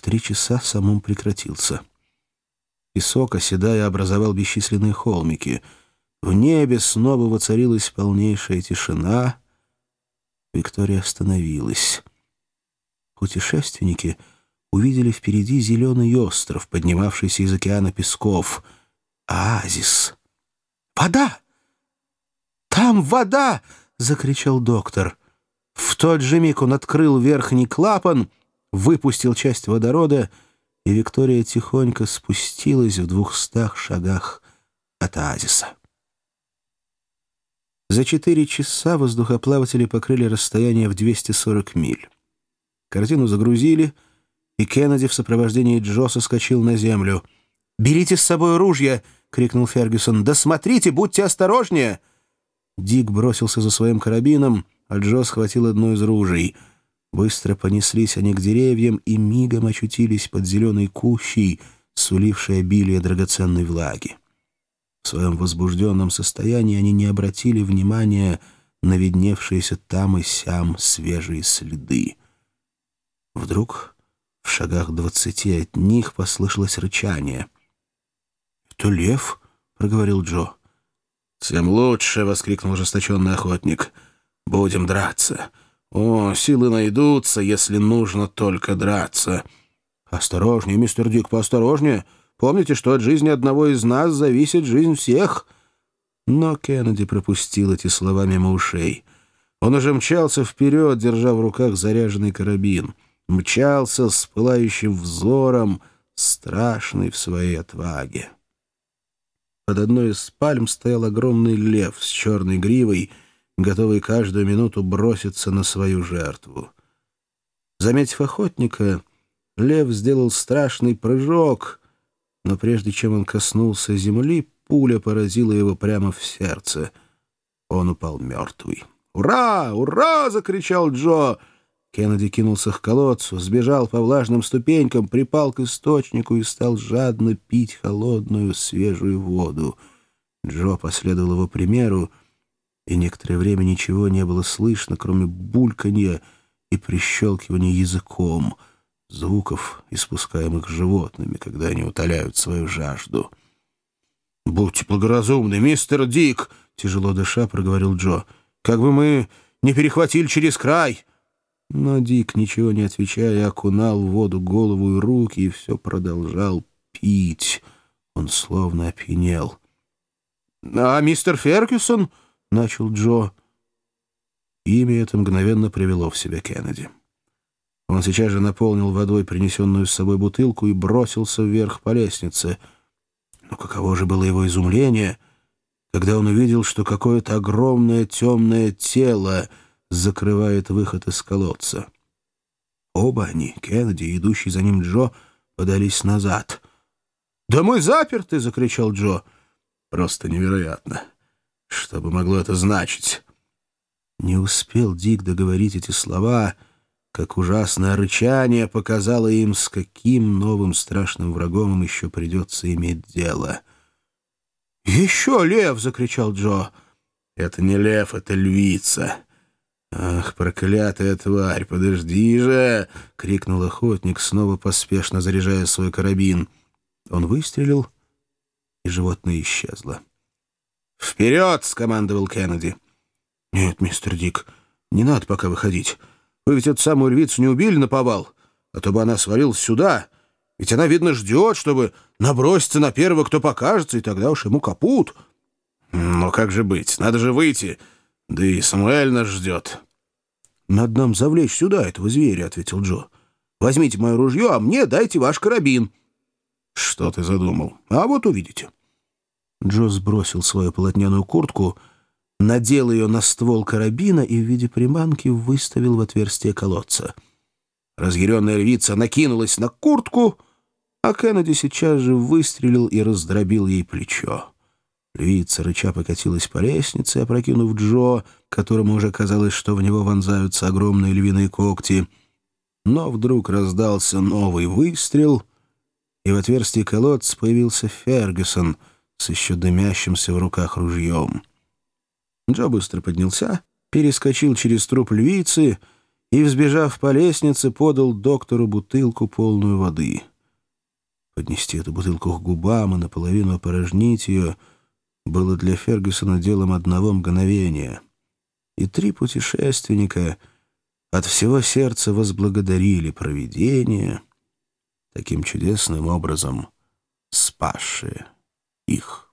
В три часа самум прекратился. Песок, оседая, образовал бесчисленные холмики. В небе снова воцарилась полнейшая тишина. Виктория остановилась. Путешественники увидели впереди зеленый остров, поднимавшийся из океана песков. Оазис. «Вода! Там вода!» — закричал доктор. В тот же миг он открыл верхний клапан, выпустил часть водорода, и Виктория тихонько спустилась в двухстах шагах от оазиса. За четыре часа воздухоплаватели покрыли расстояние в 240 миль. Картину загрузили, и Кеннеди в сопровождении Джо соскочил на землю. «Берите с собой ружья!» — крикнул Фергюсон. «Да смотрите, будьте осторожнее!» Дик бросился за своим карабином, а Джо схватил одно из ружей. Быстро понеслись они к деревьям и мигом очутились под зеленой кущей, сулившей обилие драгоценной влаги. В своем возбужденном состоянии они не обратили внимания на видневшиеся там и сям свежие следы. Вдруг в шагах двадцати от них послышалось рычание. «Это лев?» — проговорил Джо. «Тем лучше!» — воскликнул ожесточенный охотник. «Будем драться. О, силы найдутся, если нужно только драться». «Осторожнее, мистер Дик, поосторожнее. Помните, что от жизни одного из нас зависит жизнь всех». Но Кеннеди пропустил эти слова мимо ушей. Он уже мчался вперед, держа в руках заряженный карабин. Мчался с пылающим взором, страшный в своей отваге. Под одной из пальм стоял огромный лев с черной гривой, готовый каждую минуту броситься на свою жертву. Заметив охотника, лев сделал страшный прыжок, но прежде чем он коснулся земли, пуля поразила его прямо в сердце. Он упал мертвый. «Ура! Ура!» — закричал Джо. Кеннеди кинулся к колодцу, сбежал по влажным ступенькам, припал к источнику и стал жадно пить холодную свежую воду. Джо последовал его примеру, и некоторое время ничего не было слышно, кроме бульканья и прищелкивания языком, звуков, испускаемых животными, когда они утоляют свою жажду. «Будьте благоразумны, мистер Дик!» — тяжело дыша проговорил Джо. «Как бы мы не перехватили через край!» Но Дик, ничего не отвечая, окунал в воду голову и руки и все продолжал пить. Он словно опьянел. «А мистер Фергюсон?» — начал Джо. Имя это мгновенно привело в себя Кеннеди. Он сейчас же наполнил водой принесенную с собой бутылку и бросился вверх по лестнице. Но каково же было его изумление, когда он увидел, что какое-то огромное темное тело — закрывает выход из колодца. Оба они, Кеннеди и идущий за ним Джо, подались назад. «Да мы заперты!» — закричал Джо. «Просто невероятно! Что бы могло это значить?» Не успел Дик договорить эти слова, как ужасное рычание показало им, с каким новым страшным врагом им еще придется иметь дело. «Еще лев!» — закричал Джо. «Это не лев, это львица!» «Ах, проклятая тварь, подожди же!» — крикнул охотник, снова поспешно заряжая свой карабин. Он выстрелил, и животное исчезло. «Вперед!» — скомандовал Кеннеди. «Нет, мистер Дик, не надо пока выходить. Вы ведь эту самую львицу не убили на повал, а то бы она свалилась сюда. Ведь она, видно, ждет, чтобы наброситься на первого, кто покажется, и тогда уж ему капут». «Но как же быть? Надо же выйти!» Да и Самуэль нас ждет. «Надо нам завлечь сюда этого зверя», — ответил Джо. «Возьмите мое ружье, а мне дайте ваш карабин». «Что ты задумал? А вот увидите». Джо сбросил свою полотняную куртку, надел ее на ствол карабина и в виде приманки выставил в отверстие колодца. Разъяренная львица накинулась на куртку, а Кеннеди сейчас же выстрелил и раздробил ей плечо. Львица рыча покатилась по лестнице, опрокинув Джо, которому уже казалось, что в него вонзаются огромные львиные когти. Но вдруг раздался новый выстрел, и в отверстии колодца появился Фергюсон с еще дымящимся в руках ружьем. Джо быстро поднялся, перескочил через труп львицы и, взбежав по лестнице, подал доктору бутылку, полную воды. Поднести эту бутылку к губам и наполовину опорожнить ее было для Фергюсона делом одного мгновения. И три путешественника от всего сердца возблагодарили провидение, таким чудесным образом спасшее их.